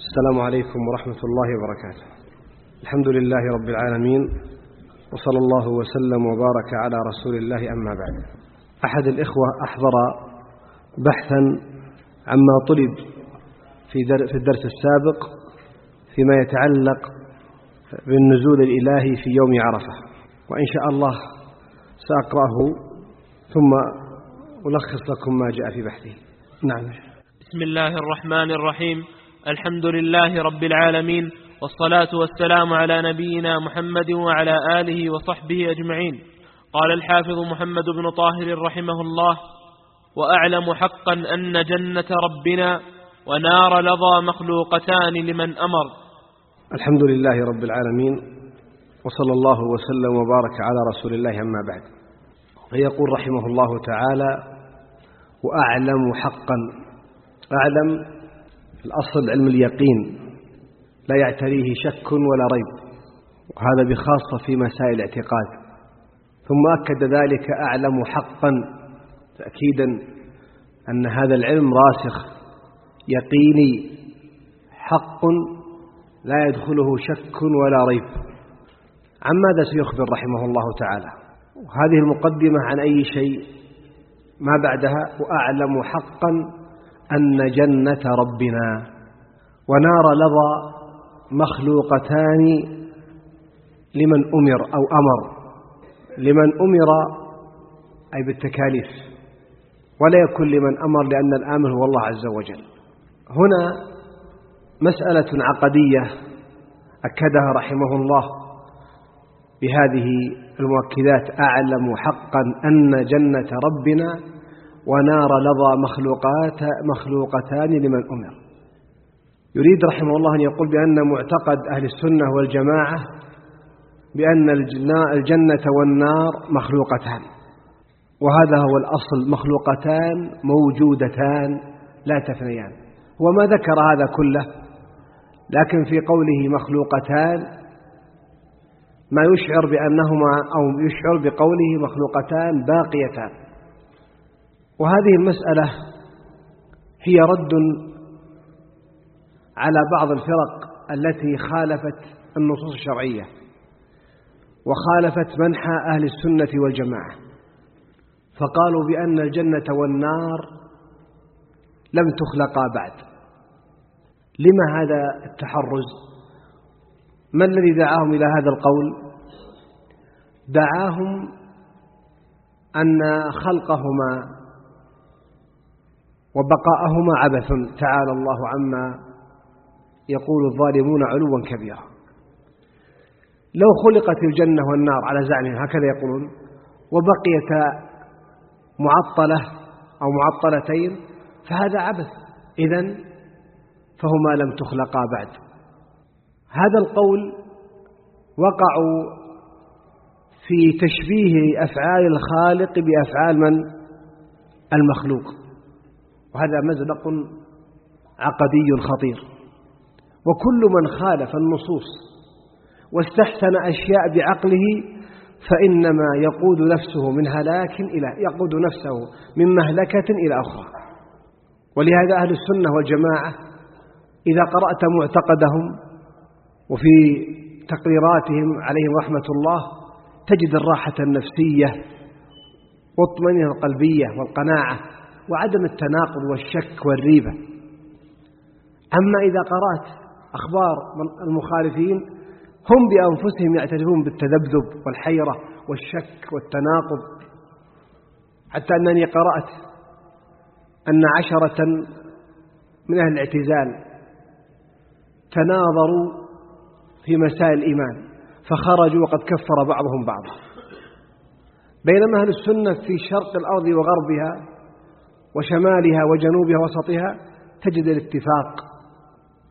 السلام عليكم ورحمة الله وبركاته. الحمد لله رب العالمين وصلى الله وسلم وبارك على رسول الله أما بعد. أحد الإخوة أحضر بحثا عما طلب في الدرس السابق فيما يتعلق بالنزول الإلهي في يوم عرفة. وإن شاء الله سأقرأه ثم ألخص لكم ما جاء في بحثه. نعم. بسم الله الرحمن الرحيم. الحمد لله رب العالمين والصلاة والسلام على نبينا محمد وعلى آله وصحبه أجمعين. قال الحافظ محمد بن طاهر رحمه الله وأعلم حقا أن جنة ربنا ونار لظى مخلوقتان لمن أمر. الحمد لله رب العالمين وصلى الله وسلم وبارك على رسول الله أما بعد. فيقول رحمه الله تعالى وأعلم حقا أعلم الأصل علم اليقين لا يعتريه شك ولا ريب وهذا بخاصة في مسائل الاعتقاد. ثم أكد ذلك أعلم حقا تأكيدا أن هذا العلم راسخ يقيني حق لا يدخله شك ولا ريب. عن ماذا سيخبر رحمه الله تعالى؟ وهذه المقدمة عن أي شيء؟ ما بعدها؟ وأعلم حقا أن جنة ربنا ونار لظى مخلوقتان لمن أمر أو أمر لمن أمر أي بالتكاليف ولا يكون لمن أمر لأن الآمر هو الله عز وجل. هنا مسألة عقدية أكدها رحمه الله بهذه المؤكدات أعلم حقا أن جنة ربنا ونار لظى مخلوقات مخلوقتان لمن أمر. يريد رحمه الله أن يقول بأن معتقد أهل السنة والجماعة بأن الجنة والنار مخلوقتان وهذا هو الأصل مخلوقتان موجودتان لا تفنيان وما ذكر هذا كله لكن في قوله مخلوقتان ما يشعر بأنهما أو يشعر بقوله مخلوقتان باقيتان. وهذه المسألة هي رد على بعض الفرق التي خالفت النصوص الشرعية وخالفت منحى أهل السنة والجماعة. فقالوا بأن الجنة والنار لم تخلقا بعد. لما هذا التحرز؟ ما الذي دعاهم إلى هذا القول؟ دعاهم أن خلقهما وبقاءهما عبث. تعالى الله عما يقول الظالمون علوا كبيرا. لو خلقت الجنة والنار على زعمهم هكذا يقولون وبقيتا معطلة أو معطلتين فهذا عبث. إذا فهما لم تخلقا بعد. هذا القول وقعوا في تشبيه أفعال الخالق بأفعال من؟ المخلوق. وهذا مزلق عقدي خطير. وكل من خالف النصوص واستحسن أشياء بعقله فإنما يقود نفسه من هلاك إلى يقود نفسه من مهلكة إلى أخرى. ولهذا أهل السنة والجماعة إذا قرأت معتقدهم وفي تقريراتهم عليهم رحمة الله تجد الراحة النفسية والطمأنينة القلبية والقناعة وعدم التناقض والشك والريبة. أما إذا قرأت أخبار المخالفين هم بأنفسهم يعترفون بالتذبذب والحيرة والشك والتناقض. حتى أنني قرأت أن عشرة من أهل الاعتزال تناظروا في مسائل الإيمان فخرجوا وقد كفر بعضهم بعضا. بينما أهل السنة في شرق الأرض وغربها وشمالها وجنوبها وسطها تجد الاتفاق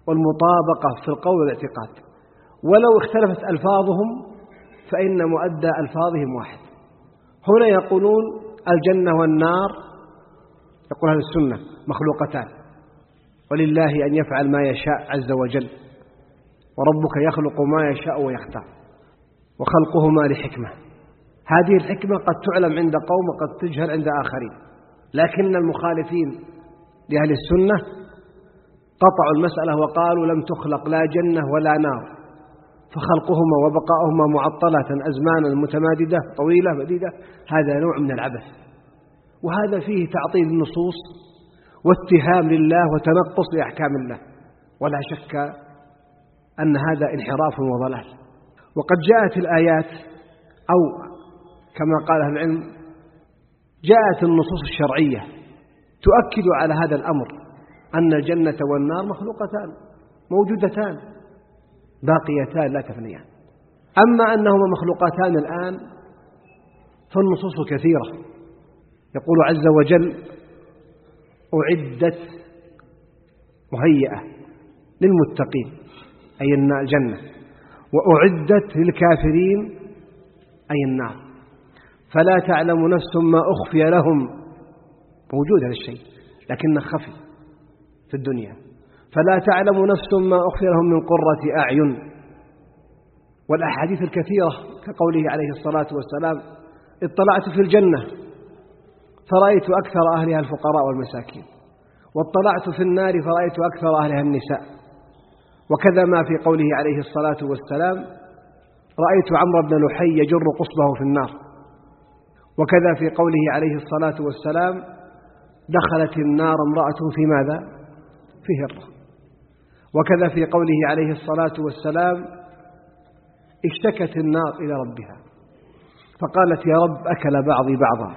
والمطابقة في القول والاعتقاد. ولو اختلفت ألفاظهم فإن مؤدى ألفاظهم واحد. هنا يقولون الجنة والنار يقول أهل السنة مخلوقتان. ولله أن يفعل ما يشاء عز وجل وربك يخلق ما يشاء ويختار وخلقهما لحكمة. هذه الحكمة قد تعلم عند قوم وقد تجهل عند آخرين. لكن المخالفين لأهل السنة قطعوا المسألة وقالوا لم تخلق لا جنة ولا نار فخلقهما وبقاؤهما معطلة أزمانا متماددة طويلة مديدة هذا نوع من العبث. وهذا فيه تعطيل النصوص واتهام لله وتنقص لأحكام الله. ولا شك أن هذا انحراف وضلال. وقد جاءت الآيات أو كما قال أهل العلم جاءت النصوص الشرعية تؤكد على هذا الأمر أن الجنة والنار مخلوقتان موجودتان باقيتان لا تفنيان. أما أنهما مخلوقتان الآن فالنصوص كثيرة. يقول عز وجل أعدت مهيئة للمتقين أي الجنة وأعدت للكافرين أي النار. فلا تعلم نفس ما أخفي لهم. موجود هذا الشيء لكنه خفي في الدنيا. فلا تعلم نفس ما أخفي لهم من قرة أعين. والأحاديث الكثيرة كقوله عليه الصلاة والسلام اطلعت في الجنة فرأيت أكثر أهلها الفقراء والمساكين. واطلعت في النار فرأيت أكثر أهلها النساء. وكذا ما في قوله عليه الصلاة والسلام رأيت عمرو بن لحي يجر قصبه في النار. وكذا في قوله عليه الصلاة والسلام دخلت النار امرأة في ماذا؟ في هرة. وكذا في قوله عليه الصلاة والسلام اشتكت النار إلى ربها. فقالت يا رب أكل بعضي بعضا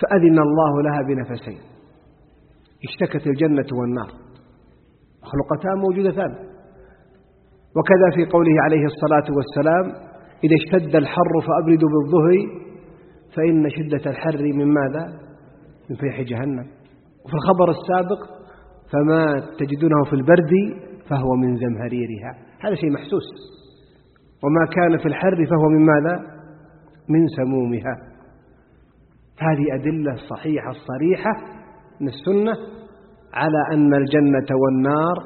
فأذن الله لها بنفسين. اشتكت الجنة والنار. مخلوقتان موجودتان. وكذا في قوله عليه الصلاة والسلام إذا اشتد الحر فأبردوا بالظهر فإن شدة الحر من ماذا؟ من فيح جهنم. وفي الخبر السابق فما تجدونه في البرد فهو من زمهريرها. هذا شيء محسوس. وما كان في الحر فهو من ماذا؟ من سمومها. هذه أدلة صحيحة الصريحة من السنة على أن الجنة والنار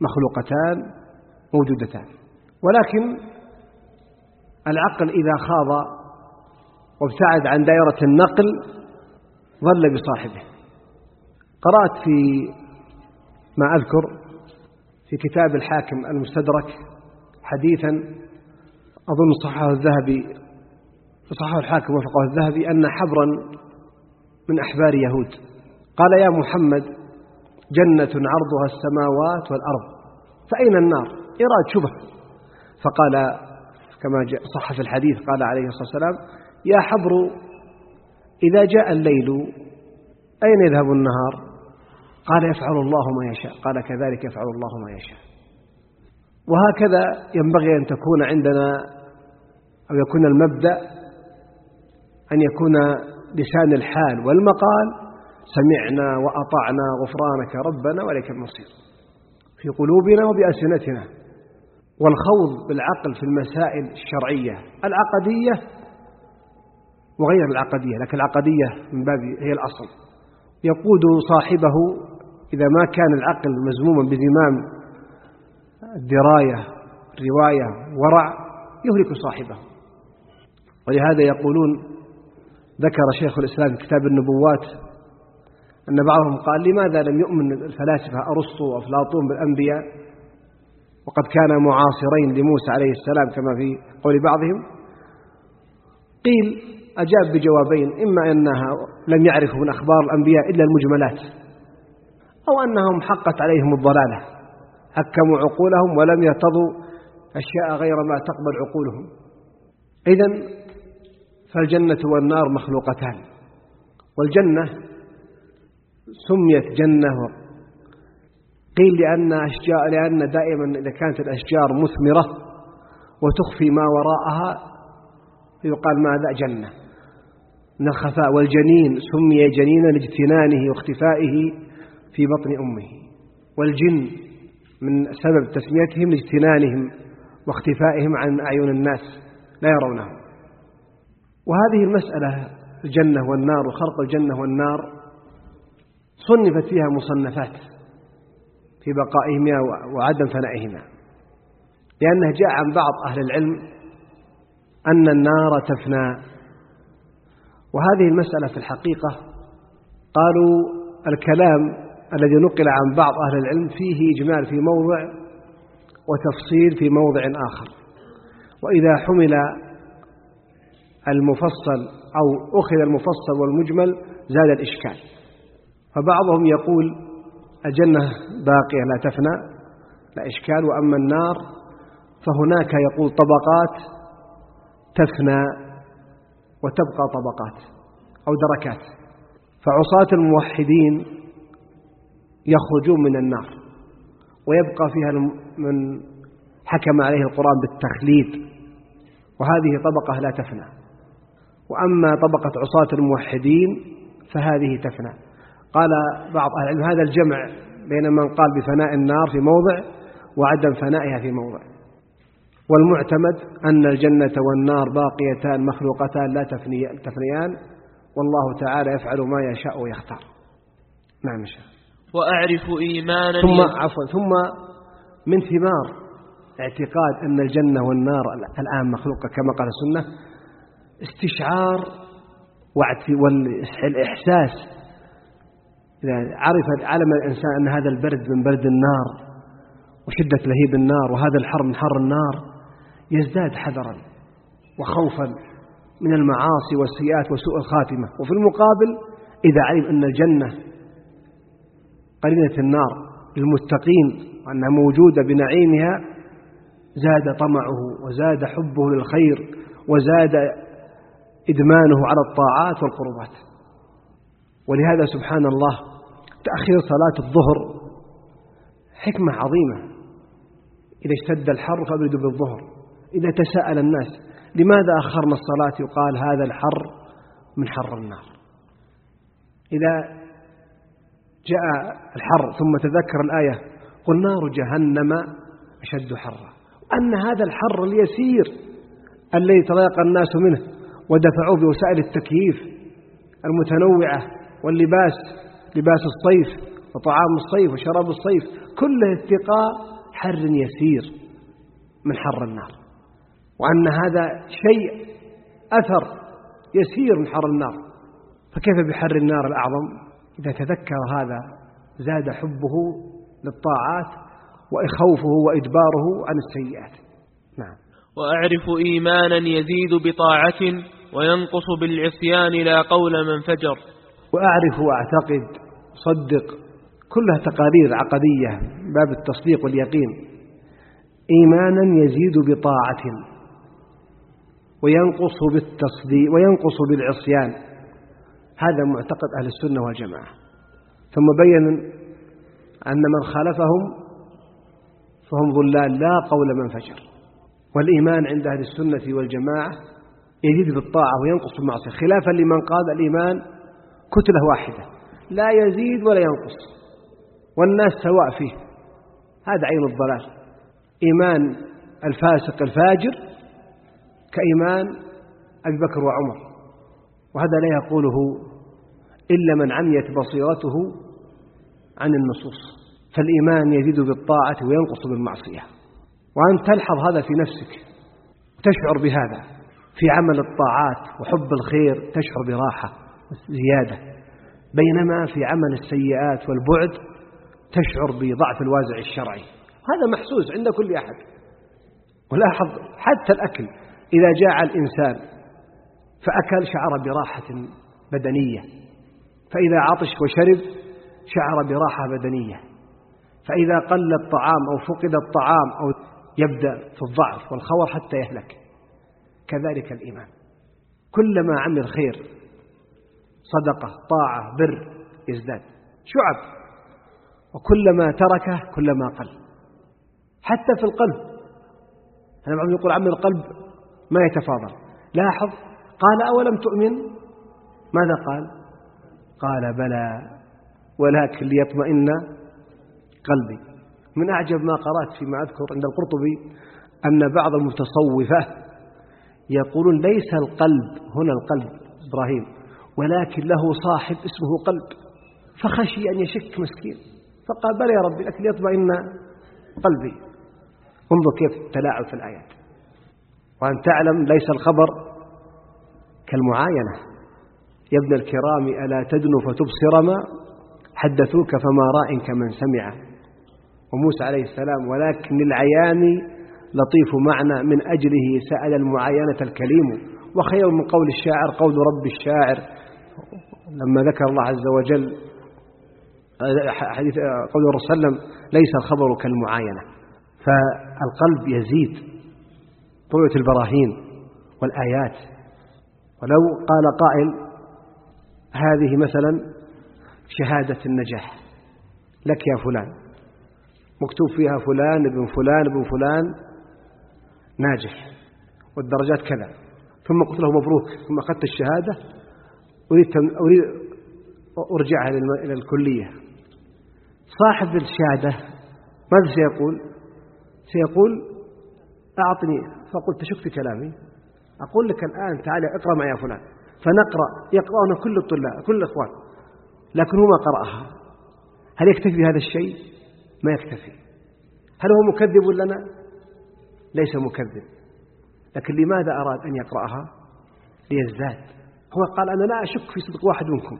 مخلوقتان موجودتان. ولكن العقل إذا خاض وابتعد عن دائرة النقل ظل بصاحبه. قرأت في ما أذكر في كتاب الحاكم المستدرك حديثا أظن صححه الذهبي صححه الحاكم وفقه الذهبي أن حبرا من أحبار يهود. قال يا محمد جنة عرضها السماوات والأرض فأين النار؟ إراد شبه. فقال كما صح في الحديث قال عليه الصلاة والسلام يا حبر إذا جاء الليل أين يذهب النهار؟ قال يفعل الله ما يشاء قال كذلك يفعل الله ما يشاء. وهكذا ينبغي أن تكون عندنا أو يكون المبدأ أن يكون لسان الحال والمقال سمعنا وأطعنا غفرانك ربنا وليك المصير. في قلوبنا وبألسنتنا والخوض بالعقل في المسائل الشرعية العقدية وغير العقدية لكن العقدية من باب هي الأصل. يقود صاحبه إذا ما كان العقل مزموما بزمام الدراية رواية ورع يهلك صاحبه. ولهذا يقولون ذكر شيخ الإسلام في كتاب النبوات أن بعضهم قال لماذا لم يؤمن الفلاسفة أرسطو وأفلاطون بالأنبياء؟ وقد كان معاصرين لموسى عليه السلام كما في قول بعضهم. قيل أجاب بجوابين إما أنها لم يعرفوا من أخبار الأنبياء إلا المجملات أو أنهم حقت عليهم الضلالة حكموا عقولهم ولم يرتضوا أشياء غير ما تقبل عقولهم. إذا فالجنة والنار مخلوقتان والجنة سميت جنة قيل لأن أشجار لأن دائما إذا كانت الأشجار مثمرة وتخفي ما وراءها يقال ماذا؟ جنة. من الخفاء والجنين سمي جنينا لاجتنانه واختفائه في بطن أمه. والجن من سبب تسميتهم لاجتنانهم واختفائهم عن أعين الناس لا يرونه وهذه المسألة الجنة والنار وخلق الجنة والنار صنفت فيها مصنفات في بقائهما وعدم فنائهما لأنه جاء عن بعض أهل العلم أن النار تفنى. وهذه المسألة في الحقيقة قالوا الكلام الذي نقل عن بعض أهل العلم فيه إجمال في موضع وتفصيل في موضع آخر. وإذا حمل المفصل أو أخذ المفصل والمجمل زاد الإشكال. فبعضهم يقول الجنة باقية لا تفنى لا إشكال. وأما النار فهناك يقول طبقات تفنى وتبقى طبقات أو دركات. فعصاة الموحدين يخرجون من النار ويبقى فيها من حكم عليه القرآن بالتخليد. وهذه طبقة لا تفنى. وأما طبقة عصاة الموحدين فهذه تفنى. قال بعض أهل العلم هذا الجمع بين من قال بفناء النار في موضع وعدم فنائها في موضع. والمعتمد أن الجنة والنار باقيتان مخلوقتان لا تفنيان والله تعالى يفعل ما يشاء ويختار. نعم شاء وأعرف إيمانا ثم عفوا ثم من ثمار اعتقاد أن الجنة والنار الآن مخلوقة كما قال السنة استشعار والإحساس. إذا عرف علم الإنسان أن هذا البرد من برد النار وشدة لهيب النار وهذا الحر من حر النار يزداد حذرا وخوفا من المعاصي والسيئات وسوء الخاتمة. وفي المقابل إذا علم أن الجنة قرينة النار للمتقين وأنها موجودة بنعيمها زاد طمعه وزاد حبه للخير وزاد إدمانه على الطاعات والقربات. ولهذا سبحان الله تأخير صلاة الظهر حكمة عظيمة. إذا اشتد الحر فابردوا بالظهر. إذا تساءل الناس لماذا أخرنا الصلاة؟ يقال هذا الحر من حر النار. إذا جاء الحر ثم تذكر الآية قل نار جهنم أشد حرا. أن هذا الحر اليسير الذي تضايق الناس منه ودفعوه بوسائل التكييف المتنوعة واللباس لباس الصيف وطعام الصيف وشراب الصيف كله اتقاء حر يسير من حر النار. وأن هذا شيء أثر يسير من حر النار. فكيف بحر النار الأعظم؟ إذا تذكر هذا زاد حبه للطاعات وإخوفه وإدباره عن السيئات. نعم. وأعرف إيمانا يزيد بطاعة وينقص بالعصيان لا قول من فجر. وأعرف وأعتقد صدق كلها تقارير عقدية باب التصديق واليقين. إيمانا يزيد بطاعة. وينقص بالتصديق وينقص بالعصيان. هذا معتقد أهل السنة والجماعة. ثم بين أن من خالفهم فهم ضلال لا قول من فجر. والإيمان عند أهل السنة والجماعة يزيد بالطاعة وينقص بالمعصية. خلافا لمن قال الإيمان كتلة واحدة. لا يزيد ولا ينقص. والناس سواء فيه. هذا عين الضلال. إيمان الفاسق الفاجر كإيمان أبي بكر وعمر. وهذا لا يقوله إلا من عميت بصيرته عن النصوص. فالإيمان يزيد بالطاعة وينقص بالمعصية. وأن تلحظ هذا في نفسك وتشعر بهذا في عمل الطاعات وحب الخير تشعر براحة زيادة بينما في عمل السيئات والبعد تشعر بضعف الوازع الشرعي. هذا محسوس عند كل أحد. ولاحظ حتى الأكل. إذا جاع الإنسان فأكل شعر براحة بدنية فإذا عطش وشرب شعر براحة بدنية فإذا قل الطعام أو فقد الطعام أو يبدأ في الضعف والخور حتى يهلك. كذلك الإيمان. كلما عمل خير صدقة طاعة بر يزداد. شعب. وكلما تركه كلما قل. حتى في القلب. أنا بعضهم يقول عمل القلب ما يتفاضل. لاحظ قال أولم تؤمن؟ ماذا قال؟ قال بلى ولكن ليطمئن قلبي. من أعجب ما قرأت فيما أذكر عند القرطبي أن بعض المتصوفة يقولون ليس القلب هنا القلب إبراهيم ولكن له صاحب اسمه قلب. فخشي أن يشك مسكين. فقال بلى يا ربي لكن يطمئن قلبي. انظر كيف التلاعب في الآيات. وأن تعلم ليس الخبر كالمعاينة. يا ابن الكرام ألا تدنو فتبصر ما حدثوك فما راء كمن سمع. وموسى عليه السلام ولكن العيان لطيف معنى من أجله سأل المعاينة الكليم. وخير من قول الشاعر قول رب الشاعر. لما ذكر الله عز وجل حديث قول الرسول ليس الخبر كالمعاينة. فالقلب يزيد. طوية البراهين والآيات. ولو قال قائل هذه مثلا شهادة النجاح. لك يا فلان. مكتوب فيها فلان ابن فلان ابن فلان ناجح. والدرجات كذا. ثم قلت له مبروك. ثم أخذت الشهادة. أريد, أريد أرجعها إلى الكلية. صاحب الشهادة ماذا سيقول؟ سيقول أعطني فقلت في كلامي. أقول لك الآن تعالى اقرأ معي يا فلان. فنقرأ يقرأنا كل الطلاب كل الإخوان. لكن هو ما قرأها. هل يكتفي بهذا الشيء؟ ما يكتفي. هل هو مكذب لنا ليس مكذب. لكن لماذا أراد أن يقرأها؟ ليزداد. هو قال أنا لا أشك في صدق واحد منكم.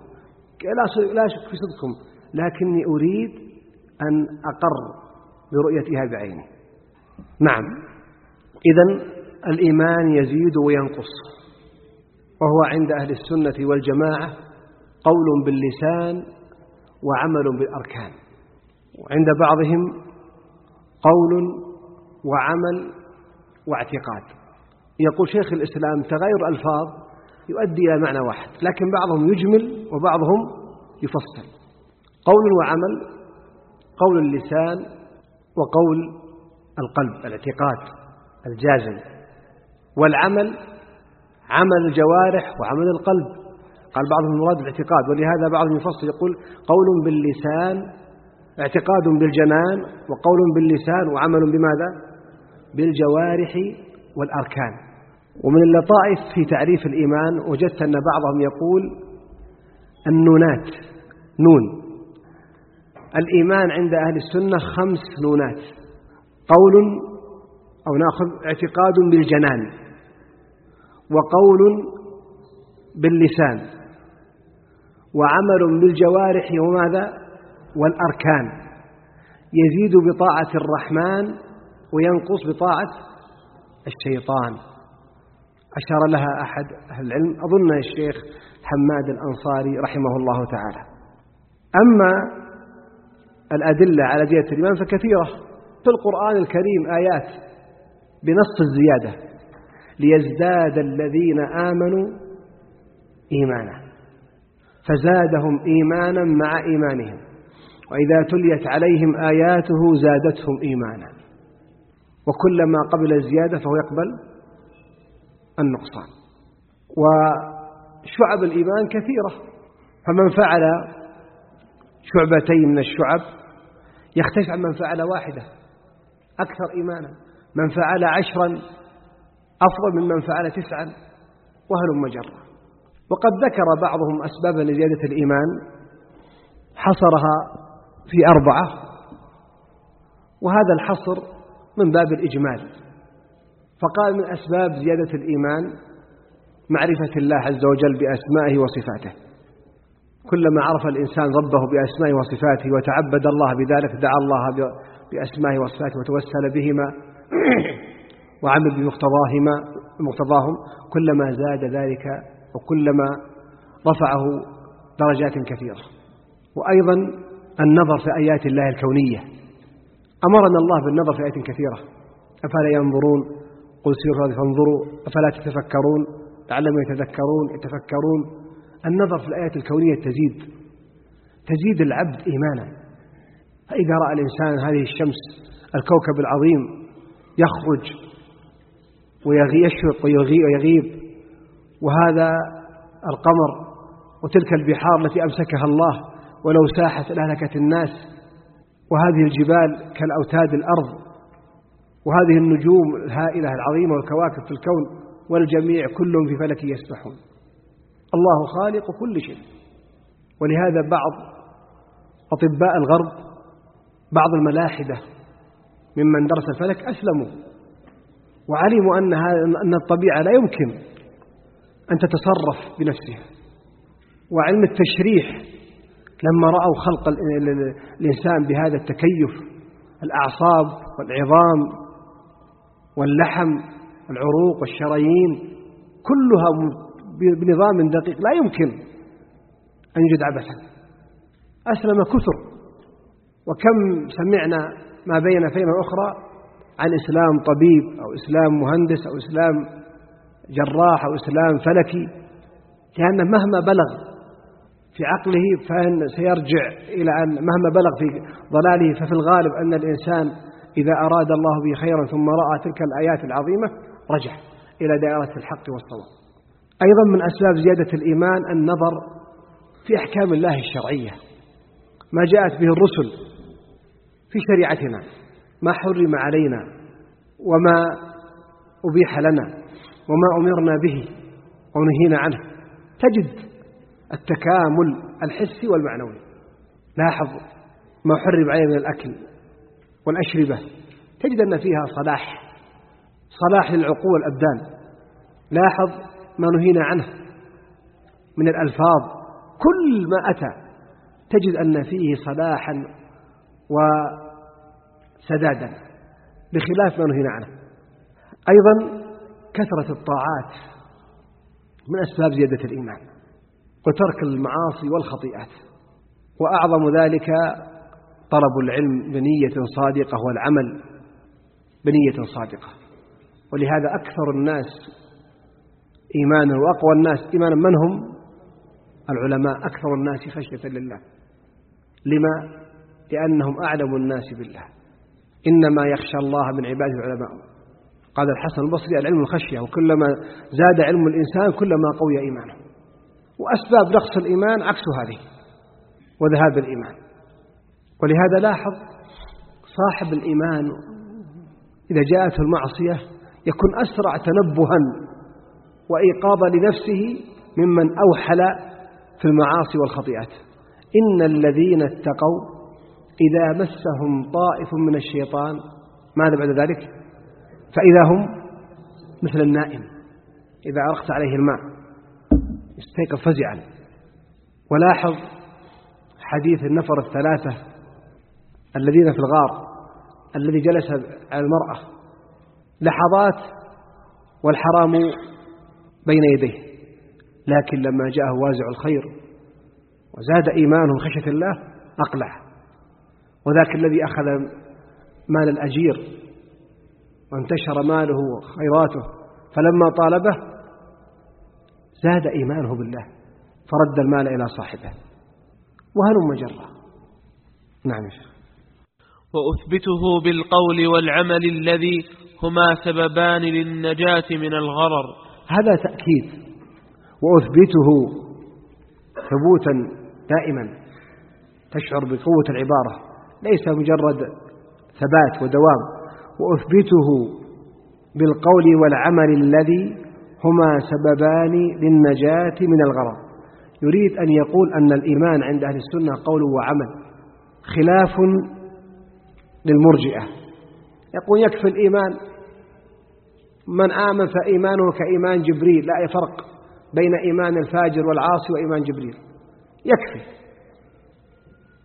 لا أشك في صدقكم. لكني أريد أن أقر برؤيتها بعيني. نعم. إذا الإيمان يزيد وينقص وهو عند أهل السنة والجماعة قول باللسان وعمل بالأركان وعند بعضهم قول وعمل واعتقاد. يقول شيخ الإسلام تغير ألفاظ يؤدي إلى معنى واحد لكن بعضهم يجمل وبعضهم يفصل. قول وعمل قول اللسان وقول القلب الاعتقاد. الجازم. والعمل عمل الجوارح وعمل القلب. قال بعضهم المراد الاعتقاد ولهذا بعضهم يفصل يقول قول باللسان اعتقاد بالجنان وقول باللسان وعمل بماذا؟ بالجوارح والأركان. ومن اللطائف في تعريف الإيمان وجدت أن بعضهم يقول النونات نون. الإيمان عند أهل السنة خمس نونات. قول أو نأخذ اعتقاد بالجنان وقول باللسان وعمل بالجوارح وماذا؟ والأركان. يزيد بطاعة الرحمن وينقص بطاعة الشيطان. أشار لها أحد أهل العلم أظن الشيخ حماد الأنصاري رحمه الله تعالى. أما الأدلة على زيادة الإيمان فكثيرة. في القرآن الكريم آيات بنص الزيادة ليزداد الذين آمنوا إيمانا. فزادهم إيمانا مع إيمانهم وإذا تليت عليهم آياته زادتهم إيمانا. وكلما قبل الزيادة فهو يقبل النقصان. وشعب الإيمان كثيرة فمن فعل شعبتين من الشعب يختلف عن من فعل واحدة أكثر إيمانا. من فعل عشرا أفضل ممن فعل تسعا وهل مجرة؟ وقد ذكر بعضهم أسبابا لزيادة الإيمان حصرها في أربعة وهذا الحصر من باب الإجمال فقال من أسباب زيادة الإيمان معرفة الله عز وجل بأسمائه وصفاته. كلما عرف الإنسان ربه بأسمائه وصفاته وتعبد الله بذلك دعا الله بأسمائه وصفاته وتوسل بهما وعمل بمقتضاهما مقتضاهم كلما زاد ذلك وكلما رفعه درجات كثيرة. وأيضا النظر في آيات الله الكونية. أمرنا الله بالنظر في آيات كثيرة. أفلا ينظرون؟ قل سيروا فانظروا. أفلا تتفكرون؟ لعلهم يتذكرون. يتفكرون. النظر في الآيات الكونية تزيد. تزيد العبد إيمانا. فإذا رأى الإنسان هذه الشمس الكوكب العظيم يخرج ويشرق ويغيب وهذا القمر وتلك البحار التي أمسكها الله ولو ساحت لهلكت الناس. وهذه الجبال كالأوتاد الأرض. وهذه النجوم الهائلة العظيمة والكواكب في الكون والجميع كلهم في فلك يسبحون. الله خالق كل شيء. ولهذا بعض أطباء الغرب بعض الملاحدة ممن درس الفلك أسلموا. وعلموا أن أن الطبيعة لا يمكن أن تتصرف بنفسها. وعلم التشريح لما رأوا خلق الإنسان بهذا التكيف الأعصاب والعظام واللحم والعروق والشرايين كلها بنظام دقيق لا يمكن أن يوجد عبثا. أسلم كثر. وكم سمعنا ما بين فيما أخرى عن إسلام طبيب أو إسلام مهندس أو إسلام جراح أو إسلام فلكي لأنه مهما بلغ في عقله فإن سيرجع إلى أن مهما بلغ في ضلاله ففي الغالب أن الإنسان إذا أراد الله به خيرا ثم رأى تلك الآيات العظيمة رجع إلى دائرة الحق والصواب. أيضا من أسباب زيادة الإيمان النظر في أحكام الله الشرعية. ما جاءت به الرسل في شريعتنا. ما حرم علينا وما أبيح لنا وما أمرنا به ونهينا عنه. تجد التكامل الحسي والمعنوي. لاحظ ما حرم عليه من الأكل والأشربة. تجد أن فيها صلاح صلاح للعقول والأبدان لاحظ ما نهينا عنه من الألفاظ. كل ما أتى تجد أن فيه صلاحا وسدادا بخلاف ما نهينا عنه. أيضا كثرة الطاعات من أسباب زيادة الإيمان وترك المعاصي والخطيئات وأعظم ذلك طلب العلم بنية صادقة والعمل بنية صادقة. ولهذا أكثر الناس إيمانا وأقوى الناس إيمانا من هم؟ العلماء أكثر الناس خشية لله. لما؟ لأنهم أعلم الناس بالله. إنما يخشى الله من عباده العلماء. قال الحسن البصري العلم الخشية وكلما زاد علم الإنسان كلما قوي إيمانه. وأسباب نقص الإيمان عكس هذه وذهاب الإيمان. ولهذا لاحظ صاحب الإيمان إذا جاءته المعصية يكون أسرع تنبها وإيقاظا لنفسه ممن أوحل في المعاصي والخطيئات. إن الذين اتقوا إذا مسهم طائف من الشيطان ماذا بعد ذلك؟ فإذا هم مثل النائم إذا أرقت عليه الماء استيقظ فزعا. ولاحظ حديث النفر الثلاثة الذين في الغار الذي جلس على المرأة لحظات والحرام بين يديه لكن لما جاءه وازع الخير وزاد إيمانه خشية الله أقلع. وذاك الذي أخذ مال الأجير وانتشر ماله وخيراته فلما طالبه زاد إيمانه بالله فرد المال إلى صاحبه. وهلم جرا نعم يا شيخ. وأثبته بالقول والعمل الذي هما سببان للنجاة من الغرر. هذا تأكيد. وأثبته ثبوتا دائما تشعر بقوة العبارة. ليس مجرد ثبات ودوام وأثبته بالقول والعمل الذي هما سببان للنجاة من الغرض يريد أن يقول أن الإيمان عند أهل السنة قول وعمل خلاف للمرجئة. يقول يكفي الإيمان من آمن فإيمانه كإيمان جبريل لا فرق بين إيمان الفاجر والعاصي وإيمان جبريل. يكفي.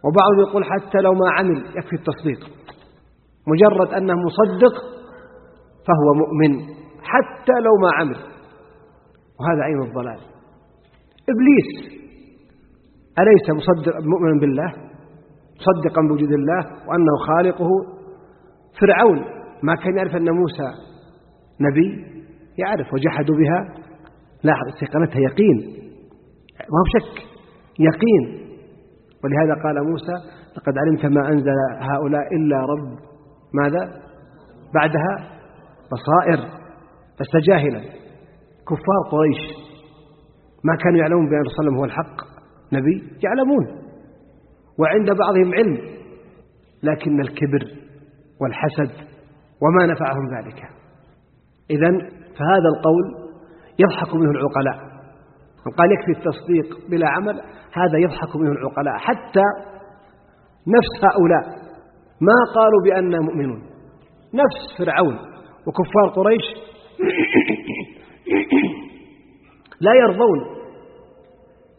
وبعضهم يقول حتى لو ما عمل يكفي التصديق. مجرد أنه مصدق فهو مؤمن حتى لو ما عمل. وهذا عين الضلال. إبليس أليس مصدق مؤمنا بالله؟ مصدقا بوجود الله وأنه خالقه؟ فرعون ما كان يعرف أن موسى نبي يعرف وجحدوا بها. لاحظ استيقنتها يقين. ما هو شك يقين. ولهذا قال موسى لقد علمت ما أنزل هؤلاء إلا رب ماذا؟ بعدها بصائر لست جاهلا كفار قريش ما كانوا يعلمون بأن رسول هو الحق نبي يعلمون وعند بعضهم علم لكن الكبر والحسد وما نفعهم ذلك. إذا فهذا القول يضحك منه العقلاء قال يكفي التصديق بلا عمل هذا يضحك منه العقلاء. حتى نفس هؤلاء ما قالوا بأننا مؤمنون. نفس فرعون وكفار قريش لا يرضون.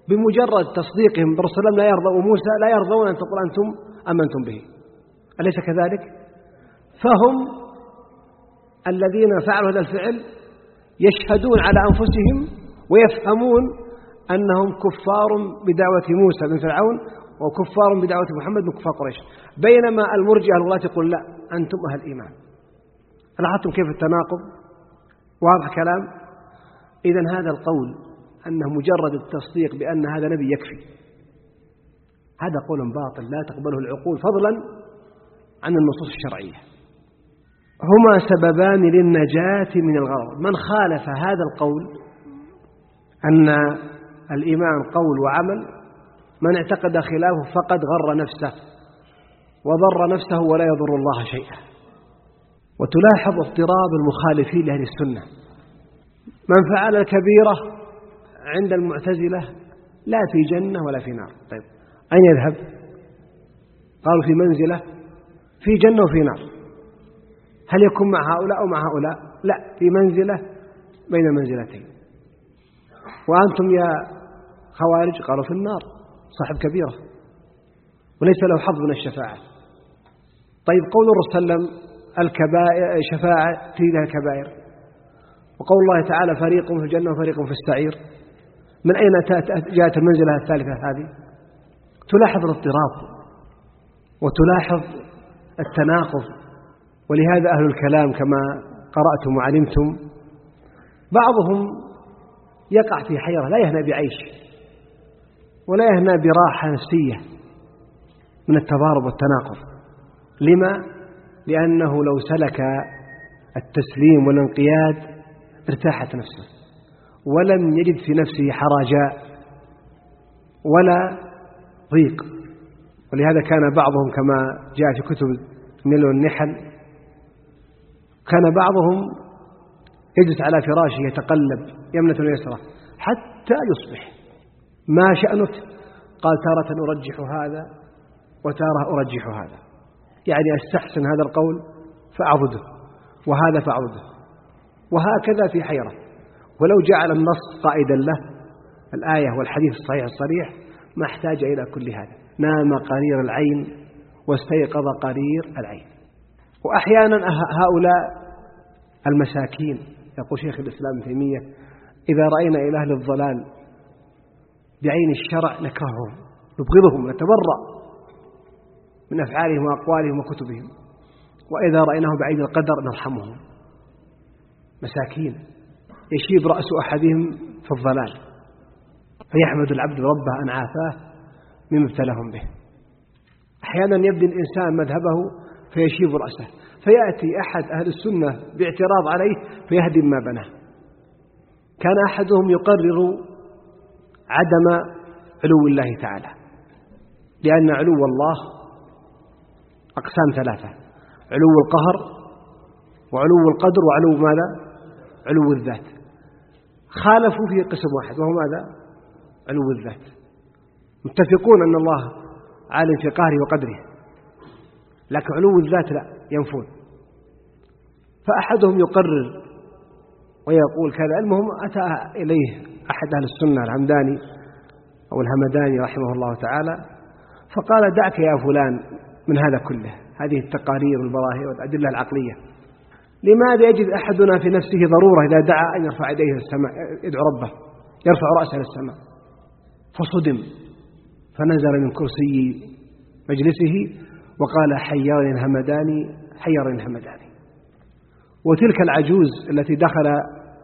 بمجرد تصديقهم برسول الله لا يرضى وموسى لا يرضون أن تقول أنتم أمنتم به. أليس كذلك؟ فهم الذين فعلوا هذا الفعل يشهدون على أنفسهم ويفهمون أنهم كفار بدعوة موسى بن فرعون وكفار بدعوة محمد من كفار قريش. بينما المرجئة الغلاة يقول لا أنتم أهل إيمان. لاحظتم كيف التناقض؟ واضح كلام؟ إذا هذا القول أنه مجرد التصديق بأن هذا نبي يكفي. هذا قول باطل لا تقبله العقول فضلا عن النصوص الشرعية. هما سببان للنجاة من الغرض. من خالف هذا القول أن الإيمان قول وعمل من اعتقد خلافه فقد غر نفسه وضر نفسه ولا يضر الله شيئا. وتلاحظ اضطراب المخالفين لأهل السنة. من فعل الكبيرة عند المعتزلة لا في جنة ولا في نار. طيب أين يذهب؟ قالوا في منزلة في جنة وفي نار. هل يكون مع هؤلاء أو مع هؤلاء؟ لا في منزلة بين منزلتين وأنتم يا خوارج قالوا في النار صاحب كبيرة. وليس له حظ من الشفاعة. طيب قول الرسول صلى الله عليه وسلم الكبائر شفاعة تريدها الكبائر. وقول الله تعالى فريق في الجنة وفريق في السعير. من أين جاءت المنزلة الثالثة هذه؟ تلاحظ الاضطراب وتلاحظ التناقض. ولهذا أهل الكلام كما قرأتم وعلمتم بعضهم يقع في حيرة لا يهنى بعيش ولا يهنى براحة نفسية من التضارب والتناقض. لما؟ لأنه لو سلك التسليم والانقياد ارتاحت نفسه ولم يجد في نفسه حرجاء ولا ضيق. ولهذا كان بعضهم كما جاء في كتب نيل النحل كان بعضهم يجلس على فراشه يتقلب. يمنة ويسرى حتى يصبح. ما شأنك؟ قال تارة أرجح هذا وتارة أرجح هذا. يعني أستحسن هذا القول فأعبده وهذا فأعبده. وهكذا في حيرة. ولو جعل النص قائدا له الآية والحديث الصحيح الصريح ما احتاج إلى كل هذا. نام قرير العين واستيقظ قرير العين. وأحيانا هؤلاء المساكين يقول شيخ الإسلام تيمية إذا رأينا إلى أهل الضلال بعين الشرع نكرههم نبغضهم نتبرأ من أفعالهم وأقوالهم وكتبهم. وإذا رأيناهم بعين القدر نرحمهم. مساكين. يشيب رأس أحدهم في الضلال. فيحمد العبد ربه أن عافاه مما ابتلاهم به. أحيانا يبدي الإنسان مذهبه فيشيب رأسه. فيأتي أحد أهل السنة باعتراض عليه فيهدم ما بناه. كان أحدهم يقرر عدم علو الله تعالى لأن علو الله أقسام ثلاثة علو القهر وعلو القدر وعلو ماذا؟ علو الذات. خالفوا في قسم واحد وهو ماذا؟ علو الذات. متفقون أن الله عالم في قهره وقدره لكن علو الذات لا ينفون. فأحدهم يقرر ويقول كذا. المهم أتى إليه أحد أهل السنة الحمداني أو الهمداني رحمه الله تعالى فقال دعك يا فلان من هذا كله هذه التقارير والبراهين والأدلة العقلية لماذا يجد أحدنا في نفسه ضرورة إذا دعا أن يرفع يديه السماء يدعو ربه يرفع رأسه للسماء فصدم فنزل من كرسي مجلسه وقال حيرني الهمداني حيرني الهمداني. وتلك العجوز التي دخل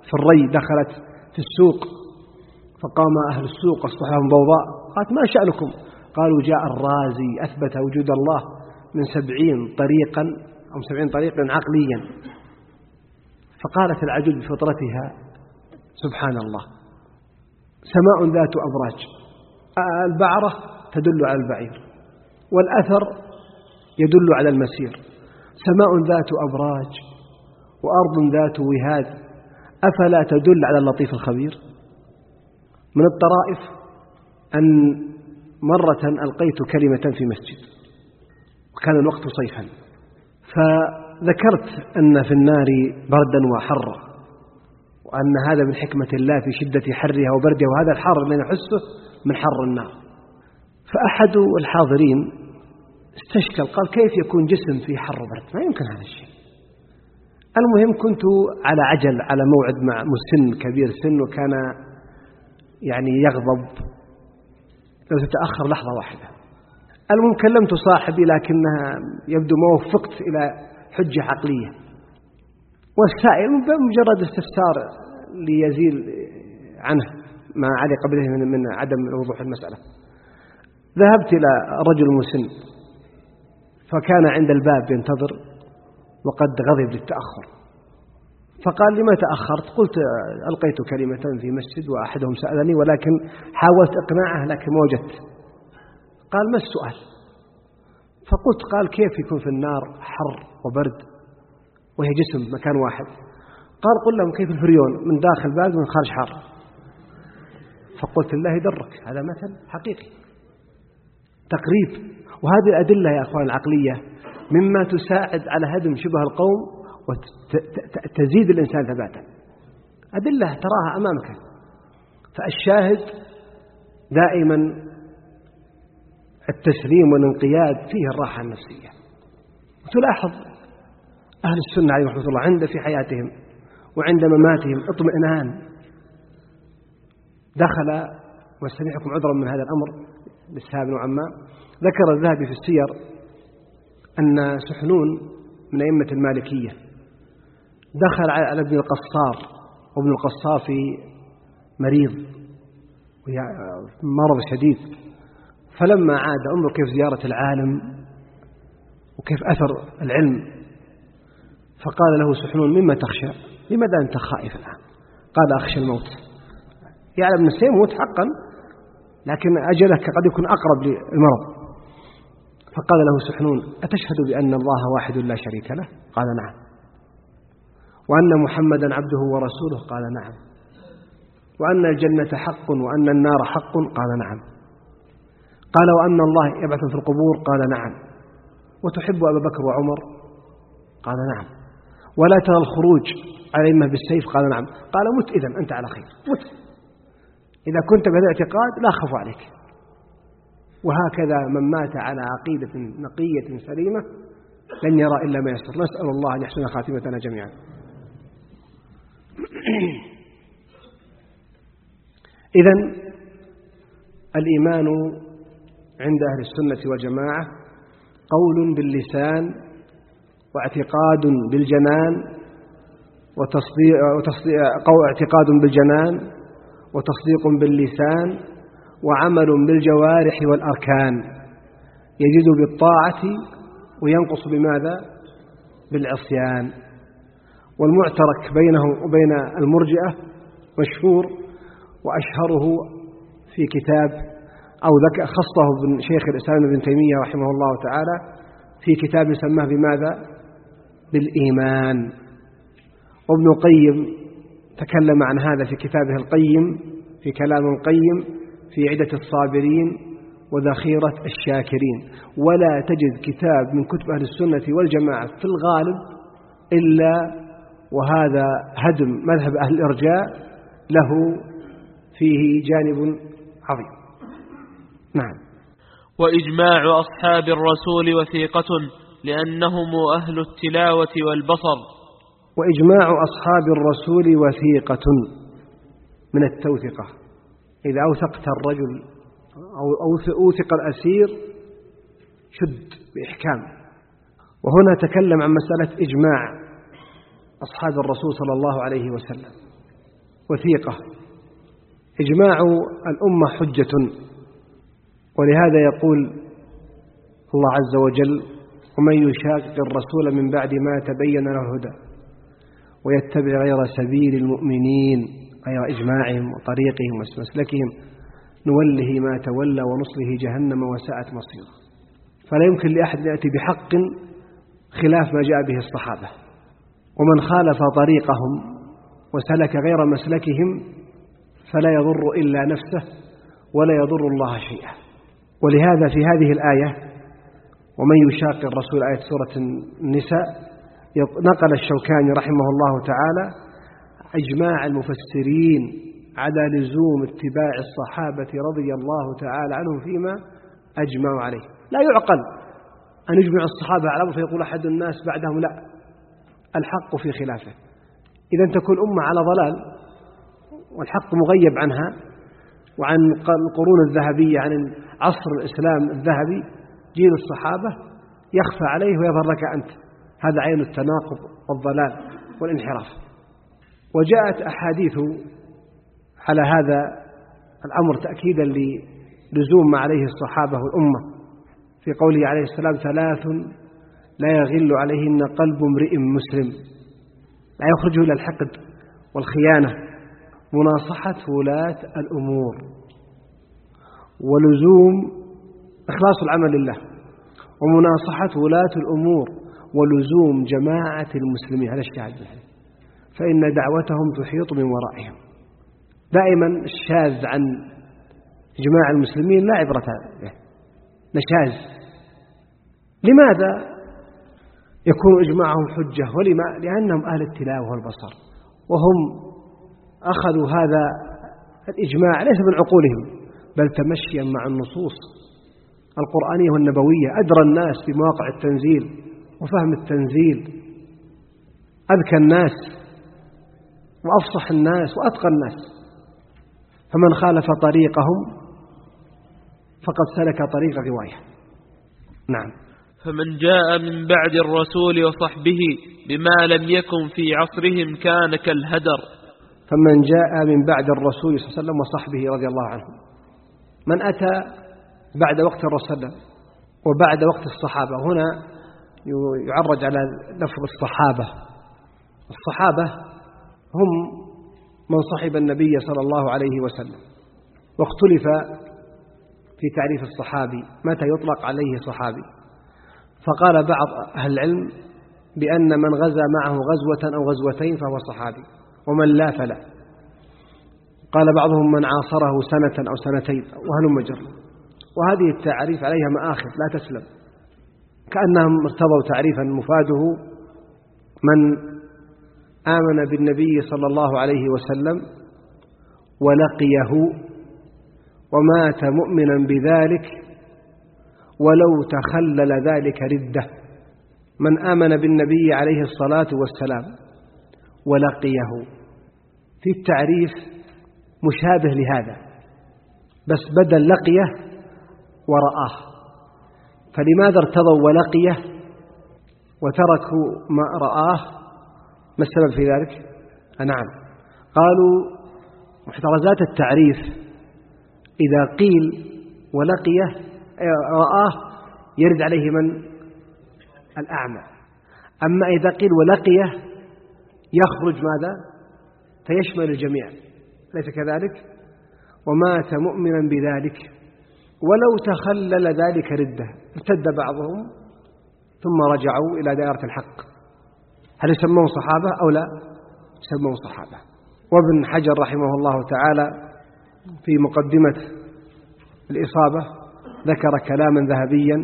في الري دخلت في السوق فقام أهل السوق أصبح لهم ضوضاء قالت ما شأنكم؟ قالوا جاء الرازي أثبت وجود الله من سبعين طريقا أو سبعين طريقا عقليا. فقالت العجوز بفطرتها سبحان الله سماء ذات أبراج البعرة تدل على البعير والأثر يدل على المسير. سماء ذات أبراج وأرض ذات وهاد أفلا تدل على اللطيف الخبير؟ من الطرائف أن مرة ألقيت كلمة في مسجد وكان الوقت صيفا فذكرت أن في النار بردا وحرا وأن هذا من حكمة الله في شدة حرها وبردها وهذا الحر الذي نحسه من حر النار. فأحد الحاضرين استشكل قال كيف يكون جسم في حر وبرد؟ ما يمكن هذا الشيء. المهم كنت على عجل على موعد مع مسن كبير سن وكان يعني يغضب. لو تتأخر لحظة واحدة. المهم كلمت صاحبي لكنها يبدو ما وفقت إلى حجة عقلية. والسائل بمجرد استفسار ليزيل عنه ما علق به من عدم وضوح المسألة. ذهبت إلى رجل مسن فكان عند الباب ينتظر. وقد غضب للتأخر. فقال لما تأخرت؟ قلت ألقيت كلمة في مسجد وأحدهم سألني ولكن حاولت إقناعه لكن ما وجدت. قال ما السؤال؟ فقلت قال كيف يكون في النار حر وبرد وهي جسم مكان واحد؟ قال قل لهم كيف الفريون؟ من داخل بارد ومن خارج حار. فقلت الله يدرك هذا مثل حقيقي. تقريب. وهذه الأدلة يا أخوان العقلية مما تساعد على هدم شبه القوم وتزيد الإنسان ثباتا. أدلة تراها أمامك. فالشاهد دائما التسليم والانقياد فيه الراحة النفسية. وتلاحظ أهل السنة عليهم رحمة الله عند في حياتهم وعند مماتهم اطمئنان. دخل واستمعكم عذرا من هذا الأمر للسهاب نوعا ما ذكر الذهبي في السير أن سحنون من أئمة المالكية. دخل على ابن القصار وابن القصار في مريض مرض شديد. فلما عاد انظر كيف زيارة العالم وكيف أثر العلم فقال له سحنون مما تخشى؟ لماذا أنت خائف الآن؟ قال أخشى الموت. يعلم أنه سيموت حقا لكن أجلك قد يكون أقرب للمرض. فقال له سحنون أتشهد بأن الله واحد لا شريك له؟ قال نعم. وأن محمدا عبده ورسوله؟ قال نعم. وأن الجنة حق وأن النار حق؟ قال نعم. قال وأن الله يبعث في القبور؟ قال نعم. وتحب أبا بكر وعمر؟ قال نعم. ولا ترى الخروج عليهما بالسيف؟ قال نعم. قال مت إذا أنت على خير. مت. إذا كنت بهذا الاعتقاد لا أخاف عليك. وهكذا من مات على عقيدة نقية سليمة لن يرى إلا ما يسر. نسأل الله أن يحسن خاتمتنا جميعا. إذا الإيمان عند أهل السنة والجماعة قول باللسان واعتقاد بالجنان وتصديق, اعتقاد بالجنان وتصديق باللسان وعمل بالجوارح والأركان. يزيد بالطاعة وينقص بماذا؟ بالعصيان. والمعترك بينه وبين المرجئة مشهور وأشهره في كتاب أو ذك خصه ابن شيخ الإسلام ابن تيمية رحمه الله تعالى في كتاب سماه بماذا؟ بالإيمان. وابن قيم تكلم عن هذا في كتابه القيم في كلام قيم في عدة الصابرين وذخيرة الشاكرين. ولا تجد كتاب من كتب أهل السنة والجماعة في الغالب إلا وهذا هدم مذهب أهل الإرجاء له فيه جانب عظيم. نعم. وإجماع أصحاب الرسول وثيقة لأنهم أهل التلاوة والبصر. وإجماع أصحاب الرسول وثيقة من التوثقة إذا أوثقت الرجل أو أوثق الأسير شد بإحكام. وهنا تكلم عن مسألة إجماع أصحاب الرسول صلى الله عليه وسلم وثيقة. إجماع الأمة حجة ولهذا يقول الله عز وجل ومن يشاقق الرسول من بعد ما تبين له الهدى ويتبع غير سبيل المؤمنين غير إجماعهم وطريقهم ومسلكهم نوله ما تولى ونصله جهنم وساءت مصيره. فلا يمكن لأحد أن يأتي بحق خلاف ما جاء به الصحابة. ومن خالف طريقهم وسلك غير مسلكهم فلا يضر إلا نفسه ولا يضر الله شيئا. ولهذا في هذه الآية ومن يشاق الرسول آية سورة النساء نقل الشوكاني رحمه الله تعالى إجماع المفسرين على لزوم اتباع الصحابة رضي الله تعالى عنهم فيما أجمعوا عليه. لا يعقل أن يجمع الصحابة على أمر فيقول أحد الناس بعدهم لا. الحق في خلافه. إذا تكون أمة على ضلال والحق مغيب عنها وعن القرون الذهبية عن عصر الإسلام الذهبي جيل الصحابة يخفى عليه ويظهر لك أنت. هذا عين التناقض والضلال والانحراف. وجاءت أحاديث على هذا الأمر تأكيدا للزوم ما عليه الصحابة والأمة. في قوله عليه السلام ثلاث لا يغل عليهن قلب امرئ مسلم. لا يخرجه إلى الحقد والخيانة. مناصحة ولاة الأمور. ولزوم إخلاص العمل لله. ومناصحة ولاة الأمور. ولزوم جماعة المسلمين. هذا الشاهد. فإن دعوتهم تحيط من ورائهم. دائما الشاذ عن إجماع المسلمين لا عبرة به. نشاز لماذا يكون إجماعهم حجة؟ ولما؟ لأنهم أهل التلاوة والبصر. وهم أخذوا هذا الإجماع ليس من عقولهم بل تمشيا مع النصوص القرآنية والنبوية أدرى الناس بمواقع التنزيل وفهم التنزيل أذكى الناس. وأفصح الناس وأتقى الناس. فمن خالف طريقهم فقد سلك طريق غواية. نعم. فمن جاء من بعد الرسول وصحبه بما لم يكن في عصرهم كان كالهدر. فمن جاء من بعد الرسول صلى الله عليه وسلم وصحبه رضي الله عنه. من أتى بعد وقت الرسول وبعد وقت الصحابة. هنا يعرج على لفظ الصحابة. الصحابة هم من صحب النبي صلى الله عليه وسلم واختلف في تعريف الصحابي متى يطلق عليه صحابي. فقال بعض أهل العلم بأن من غزا معه غزوة أو غزوتين فهو صحابي ومن لا فلا. قال بعضهم من عاصره سنة أو سنتين وهل مجر وهذه التعريف عليها مآخذ لا تسلم كأنهم ارتضوا تعريفا مفاده من آمن بالنبي صلى الله عليه وسلم ولقيه ومات مؤمنا بذلك ولو تخلل ذلك ردة. من آمن بالنبي عليه الصلاة والسلام ولقيه. في التعريف مشابه لهذا بس بدل لقيه ورآه. فلماذا ارتضوا ولقيه وتركوا ما رآه؟ ما السبب في ذلك؟ نعم. قالوا محترزات التعريف إذا قيل ولقيه رآه يرد عليه من؟ الأعمى. أما إذا قيل ولقيه يخرج ماذا؟ فيشمل الجميع. ليس كذلك؟ ومات مؤمنا بذلك. ولو تخلل ذلك ردة ارتد بعضهم ثم رجعوا إلى دائرة الحق. هل يسمون صحابة أو لا؟ يسمون صحابة. وابن حجر رحمه الله تعالى في مقدمة الإصابة ذكر كلاما ذهبيا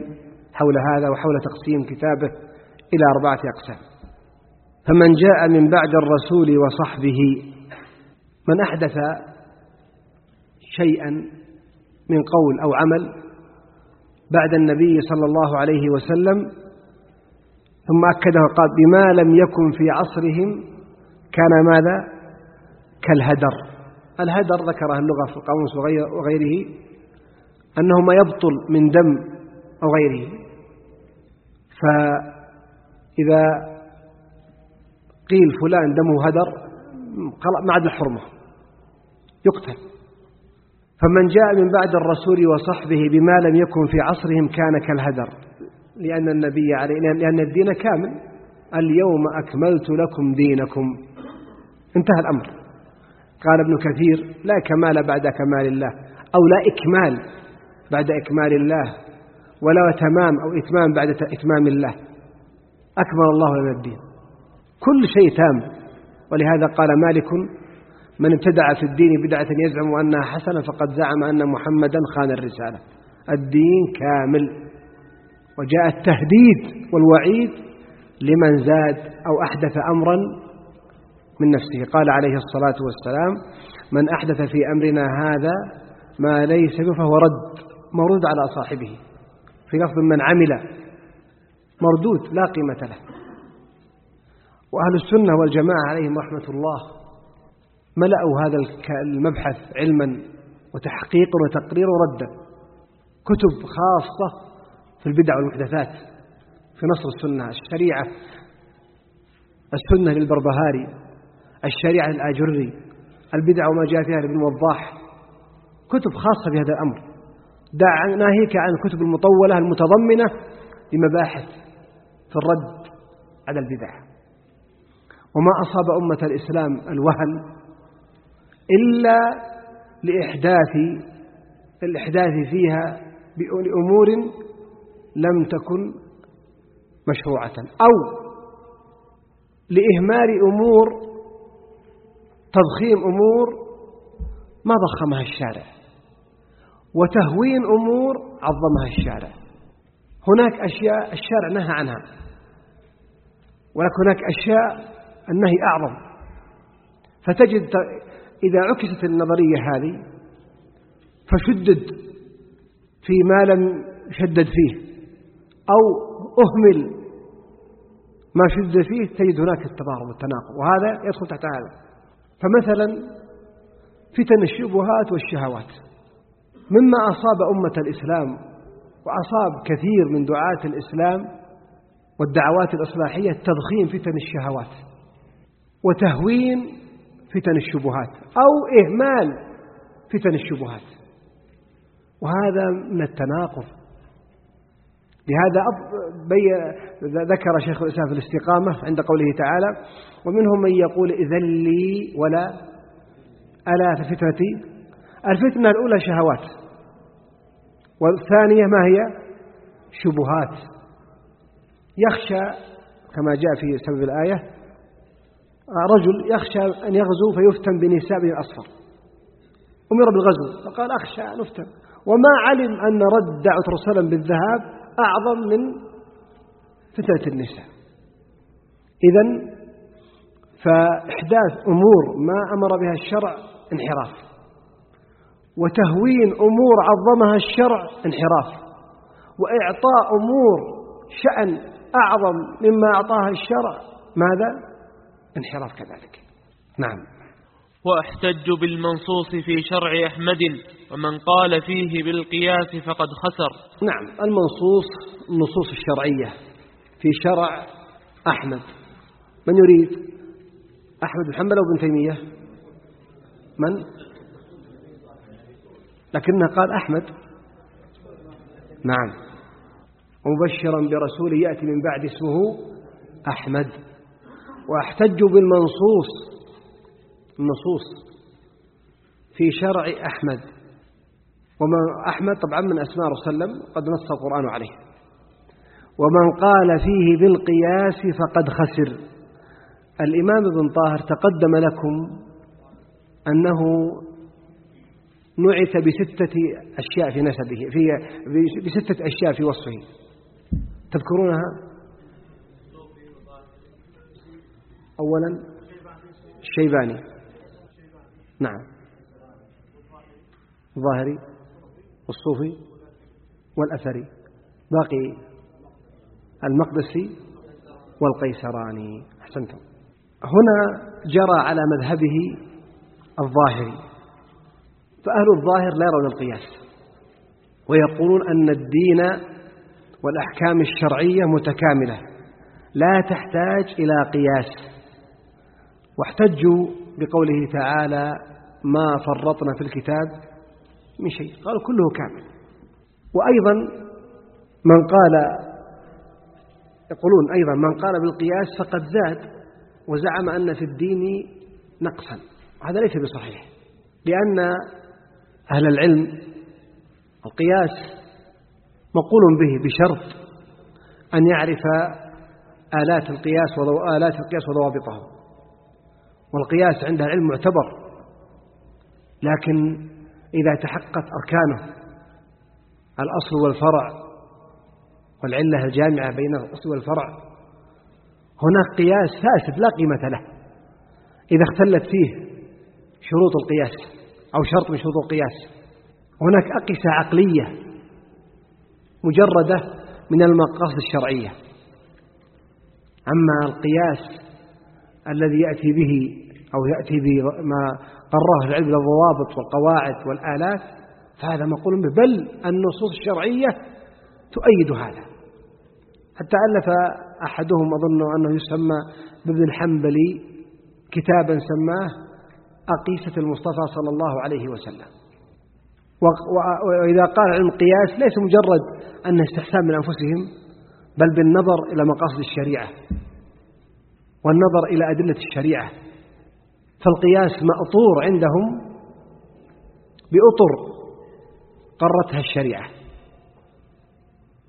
حول هذا وحول تقسيم كتابه إلى أربعة أقسام. فمن جاء من بعد الرسول وصحبه من أحدث شيئا من قول أو عمل بعد النبي صلى الله عليه وسلم ثم أكده قال بما لم يكن في عصرهم كان ماذا؟ كالهدر. الهدر ذكره اللغة في القاموس وغيره أنه ما يبطل من دم أو غيره. فإذا قيل فلان دمه هدر ما عاد الحرمة. يقتل. فمن جاء من بعد الرسول وصحبه بما لم يكن في عصرهم كان كالهدر. لأن النبي عليه لأن الدين كامل. اليوم أكملت لكم دينكم. انتهى الأمر. قال ابن كثير لا كمال بعد كمال الله. أو لا إكمال بعد إكمال الله. ولا تمام أو إتمام بعد إتمام الله. أكمل الله لنا الدين. كل شيء تام. ولهذا قال مالك من ابتدع في الدين بدعة يزعم أنها حسنة فقد زعم أن محمدا خان الرسالة. الدين كامل. وجاء التهديد والوعيد لمن زاد أو أحدث أمرا من نفسه. قال عليه الصلاة والسلام من أحدث في أمرنا هذا ما ليس به فهو رد مردود على صاحبه في لفظ من عمل مردود لا قيمة له. وأهل السنة والجماعة عليهم رحمة الله ملأوا هذا المبحث علما وتحقيقا وتقريرا وردا. كتب خاصة في البدع والمحدثات في نصر السنة الشريعة السنة للبربهاري الشريعة للآجري البدع وما جاء فيها لابن وضاح كتب خاصة بهذا الأمر. دع ناهيك عن الكتب المطولة المتضمنة لمباحث في الرد على البدع. وما أصاب أمة الإسلام الوهن إلا لإحداث الإحداث فيها بأمور لم تكن مشروعة أو لإهمال أمور تضخيم أمور ما ضخمها الشارع وتهوين أمور عظمها الشارع. هناك أشياء الشارع نهى عنها ولكن هناك أشياء النهي أعظم. فتجد إذا عكست النظرية هذه فشدد فيما لم يشدد فيه. أو أهمل ما شد فيه تجد هناك التضارب والتناقض وهذا يدخل تحت هذا. فمثلا فتن الشبهات والشهوات. مما أصاب أمة الإسلام وأصاب كثير من دعاة الإسلام والدعوات الإصلاحية تضخيم فتن الشهوات وتهوين فتن الشبهات أو إهمال فتن الشبهات. وهذا من التناقض لهذا ذكر شيخ الإسلام في الاستقامة عند قوله تعالى ومنهم من يقول إذن لي ولا ألا فتنتي الفتنة. الأولى شهوات والثانية ما هي؟ شبهات. يخشى كما جاء في سبب الآية رجل يخشى أن يغزو فيفتن بنساء بن الأصفر. أمر بالغزو فقال أخشى أن أفتن. وما علم أن رد دعوة رسولا بالذهاب أعظم من فتنة النساء. إذا فإحداث أمور ما أمر بها الشرع انحراف وتهوين أمور عظمها الشرع انحراف وإعطاء أمور شأن أعظم مما أعطاها الشرع. ماذا؟ انحراف كذلك. نعم. وأحتج بالمنصوص في شرع أحمد ومن قال فيه بالقياس فقد خسر. نعم المنصوص النصوص الشرعية في شرع أحمد. من يريد؟ أحمد بن حنبل أو ابن تيمية؟ من؟ لكنه قال أحمد. نعم. ومبشرا برسول يأتي من بعد اسمه أحمد. وأحتج بالمنصوص النصوص في شرع أحمد. وما أحمد طبعا من أسماء الله قد نص القرآن عليه. ومن قال فيه بالقياس فقد خسر. الإمام ابن طاهر تقدم لكم أنه نعت بستة أشياء في نسبه في بستة أشياء في وصفه. تذكرونها؟ أولا الشيباني. نعم. الظاهري والصوفي والأثري. باقي المقدسي والقيسراني. أحسنتم. هنا جرى على مذهبه الظاهري. فأهل الظاهر لا يرون القياس. ويقولون أن الدين والأحكام الشرعية متكاملة. لا تحتاج إلى قياس. واحتجوا بقوله تعالى ما فرطنا في الكتاب من شيء. قالوا كله كامل. وأيضا من قال يقولون أيضا من قال بالقياس فقد زاد وزعم أن في الدين نقصا. هذا ليس بصحيح لأن أهل العلم القياس مقول به بشرط أن يعرف آلات القياس آلات القياس والقياس عند العلم معتبر لكن إذا تحققت أركانه الأصل والفرع والعلة الجامعة بين الأصل والفرع هناك قياس فاسد لا قيمة له. إذا اختلت فيه شروط القياس أو شرط من شروط القياس هناك أقسة عقلية مجردة من المقاصد الشرعية. أما القياس الذي يأتي به أو يأتي بما قرره العلم الضوابط والقواعد والآلات فهذا مقول به. بل النصوص الشرعية تؤيد هذا. حتى ألف أحدهم أظن أنه يسمى بابن الحنبلي كتابا سماه أقيسة المصطفى صلى الله عليه وسلم. وإذا قال علم القياس ليس مجرد أنه استحسان من أنفسهم بل بالنظر إلى مقاصد الشريعة. والنظر إلى أدلة الشريعة فالقياس مأطور عندهم بأطر قرتها الشريعة.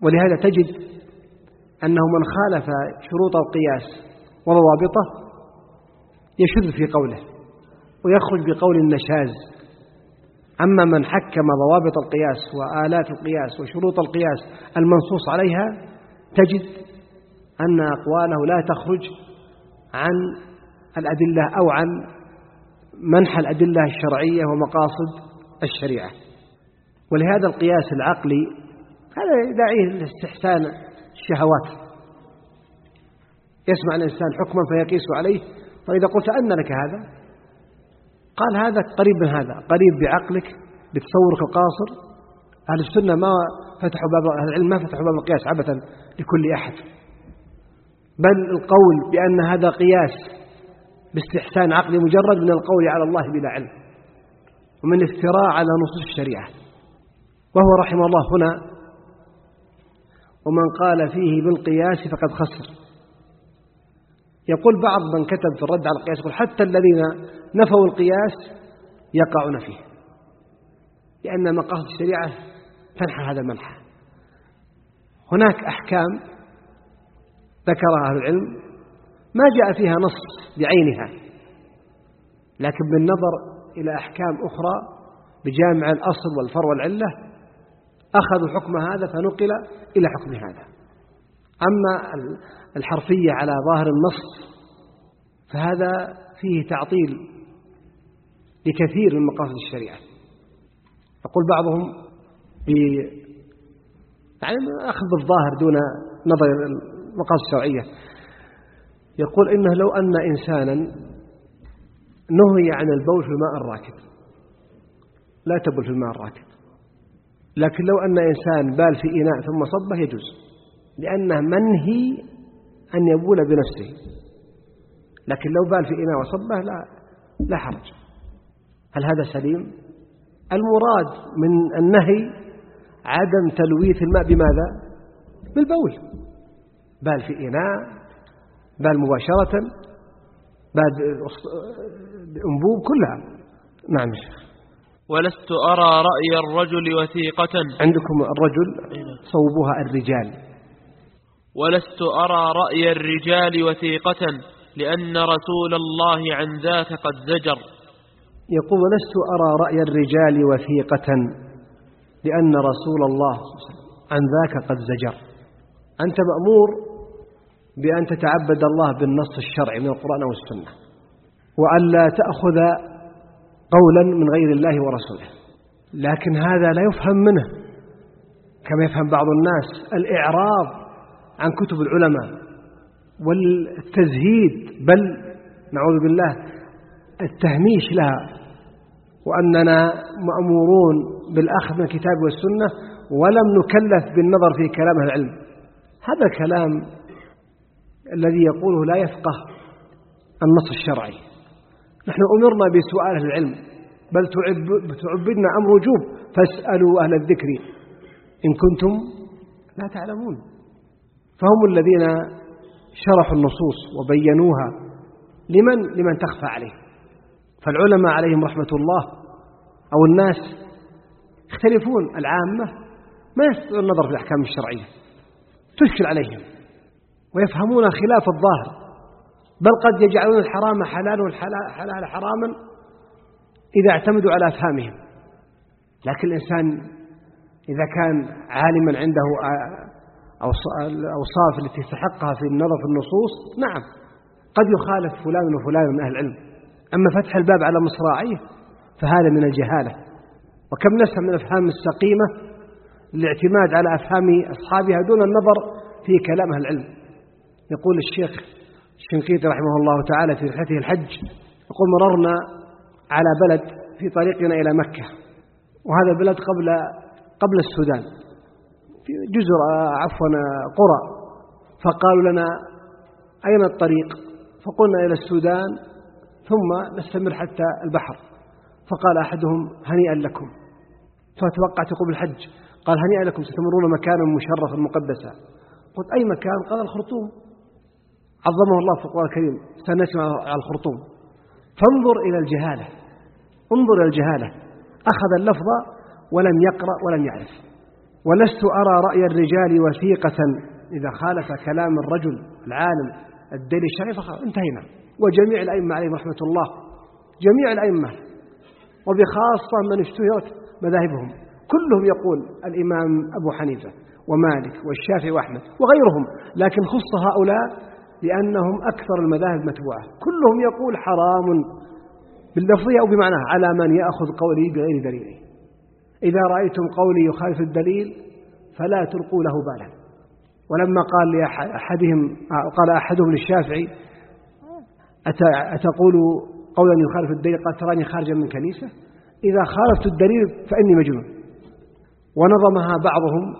ولهذا تجد أنه من خالف شروط القياس وضوابطه يشذ في قوله ويخرج بقول النشاز. أما من حكم ضوابط القياس وآلات القياس وشروط القياس المنصوص عليها تجد أن أقواله لا تخرج عن الأدلة أو عن منح الأدلة الشرعية ومقاصد الشريعة. ولهذا القياس العقلي هذا يدعيه لاستحسان الشهوات. يسمع الإنسان حكما فيقيس عليه. فإذا قلت أن لك هذا قال هذا قريب من هذا قريب بعقلك بتصورك القاصر. أهل السنة ما فتحوا باب أهل العلم ما فتحوا باب القياس عبثا لكل أحد. بل القول بأن هذا قياس باستحسان عقلي مجرد من القول على الله بلا علم ومن افتراء على نصوص الشريعة. وهو رحمه الله هنا ومن قال فيه بالقياس فقد خسر. يقول بعض من كتب في الرد على القياس يقول حتى الذين نفوا القياس يقعون فيه. لأن مقاصد الشريعة تنحى هذا المنحى. هناك أحكام ذكرها أهل العلم ما جاء فيها نص بعينها لكن بالنظر إلى أحكام أخرى بجامع الأصل والفر والعلة أخذوا حكم هذا فنقل إلى حكم هذا. أما الحرفية على ظاهر النص فهذا فيه تعطيل لكثير من مقاصد الشريعة. يقول بعضهم ب يعني أخذ بالظاهر دون نظر المقاصد الشرعية يقول إنه لو أن إنسانا نهي عن البول في الماء الراكد لا تبل في الماء الراكد. لكن لو أن إنسان بال في إناء ثم صبه يجوز لأنه منهي أن يبول بنفسه. لكن لو بال في إناء وصبه لا لا حرج. هل هذا سليم؟ المراد من النهي عدم تلويث الماء بماذا؟ بالبول. بال في إناء بال مباشرة بال بأنبوب كلها. نعم شيخ. ولست أرى رأي الرجل وثيقة. عندكم الرجل صوبها الرجال. ولست أرى رأي الرجال وثيقة لأن رسول الله عن ذاك قد زجر. يقول لست أرى رأي الرجال وثيقة لأن رسول الله عن ذاك قد زجر. أنت مأمور بأن تتعبد الله بالنص الشرعي من القرآن والسنة وأن لا تأخذ قولا من غير الله ورسوله. لكن هذا لا يفهم منه كما يفهم بعض الناس الإعراض عن كتب العلماء والتزهيد بل نعوذ بالله التهميش لها وأننا مأمورون بالأخذ من الكتاب والسنة ولم نكلف بالنظر في كلام العلم. هذا الكلام الذي يقوله لا يفقه النص الشرعي. نحن أمرنا بسؤال أهل العلم بل تعبدنا أمر وجوب. فاسألوا أهل الذكر إن كنتم لا تعلمون. فهم الذين شرحوا النصوص وبينوها لمن؟ لمن تخفى عليه. فالعلماء عليهم رحمة الله أو الناس يختلفون. العامة ما يستطيعون النظر في الأحكام الشرعية تشكل عليهم. ويفهمون خلاف الظاهر. بل قد يجعلون الحرام حلالا والحلال حراما إذا اعتمدوا على أفهامهم. لكن الإنسان إذا كان عالما عنده الأوصاف التي يستحقها في النظر في النصوص نعم قد يخالف فلان وفلان من أهل العلم. أما فتح الباب على مصراعيه فهذا من الجهالة. وكم نسمع من الأفهام السقيمة للاعتماد على أفهام أصحابها دون النظر في كلام أهل العلم. يقول الشيخ الشنقيطي رحمه الله تعالى في رحلته الحج يقول مررنا على بلد في طريقنا إلى مكة وهذا البلد قبل قبل السودان في جزر عفوا قرى فقالوا لنا أين الطريق؟ فقلنا إلى السودان ثم نستمر حتى البحر فقال أحدهم هنيئا لكم فتوقعت يقوم الحج قال هنيئا لكم ستمرون مكانا مشرفا مقدسا قلت أي مكان؟ قال الخرطوم. عظمه الله في القرآن الكريم. سنسمع على الخرطوم. فانظر إلى الجهالة. انظر إلى الجهالة. أخذ اللفظ ولم يقرأ ولم يعرف. ولست أرى رأي الرجال وثيقة. إذا خالف كلام الرجل العالم الدليل الشرعي انتهينا. وجميع الأئمة عليهم رحمة الله. جميع الأئمة. وبخاصة من اشتهرت مذاهبهم. كلهم يقول الإمام أبو حنيفة ومالك والشافعي وأحمد وغيرهم. لكن خص هؤلاء لأنهم أكثر المذاهب متبوعة. كلهم يقول حرام باللفظية أو بمعناه على من يأخذ قولي بغير دليل إذا رأيتم قولي يخالف الدليل فلا تلقوا له بالا. ولما قال لأحدهم قال أحدهم للشافعي أتقول قولا يخالف الدليل؟ قال تراني خارجا من كنيسة؟ إذا خالفت الدليل فإني مجنون. ونظمها بعضهم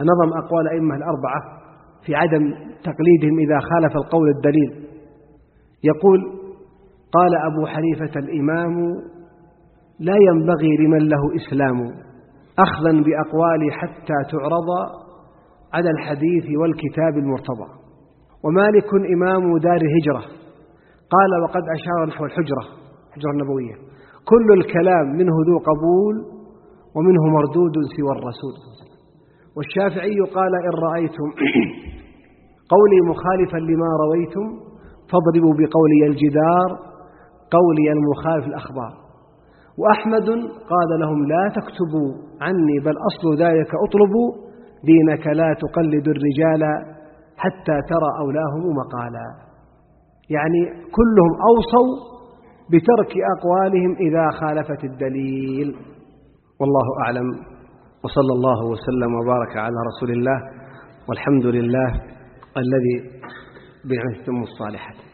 نظم أقوال الأئمة الأربعة في عدم تقليدهم إذا خالف القول الدليل. يقول قال أبو حنيفة الإمام لا ينبغي لمن له إسلام أخذا بأقوالي حتى تعرض على الحديث والكتاب المرتضى. ومالك إمام دار الهجرة قال وقد أشار نحو الحجرة الحجرة النبوية. كل الكلام منه ذو قبول ومنه مردود سوى الرسول. والشافعي قال إن رأيتم قولي مخالفا لما رويتم فاضربوا بقولي الجدار قولي المخالف الأخبار. وأحمد قال لهم لا تكتبوا عني بل أصل ذلك أطلبوا دينك لا تقلد الرجال حتى ترى أولاهم مقالا. يعني كلهم أوصوا بترك أقوالهم إذا خالفت الدليل. والله أعلم. وصلى الله وسلم وبارك على رسول الله والحمد لله الذي بنعمته الصالحات.